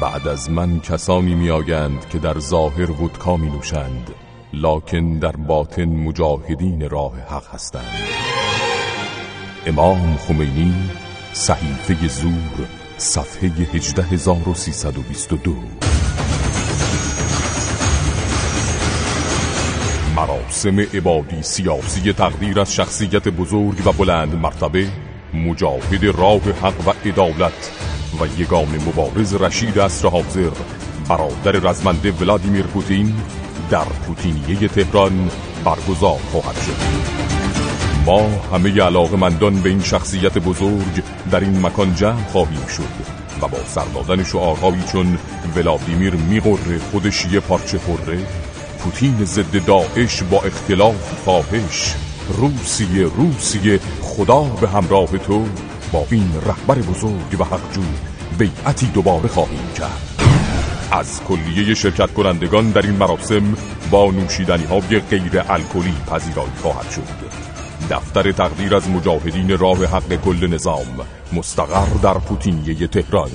بعد از من کسانی میآیند که در ظاهر ودکا می نوشند لکن در باطن مجاهدین راه حق هستند. امام خمینی صحیفه زور صفحه 18322 مراسم عبادی سیاسی تقدیر از شخصیت بزرگ و بلند مرتبه مجاهد راه حق و عدالت و یگان مبارز رشید اصر حاضر برادر رزمنده ولادیمیر پوتین در پوتینیه تهران برگزار خواهد شد. ما همه علاقه مندان به این شخصیت بزرگ در این مکان جمع خواهیم شد و با سردادن شعارهایی چون ولادیمیر میقره خودش یه پارچه خوره پوتین ضد داعش با اختلاف فاحش. روسیه روسیه خدا به همراه تو. با این رهبر بزرگ و حقجو بیعتی دوباره خواهیم کرد. از کلیه شرکت کنندگان در این مراسم با نوشیدنی های غیر الکلی پذیرایی خواهد شد. دفتر تقدیر از مجاهدین راه حق کل نظام مستقر در پوتینیه تهران.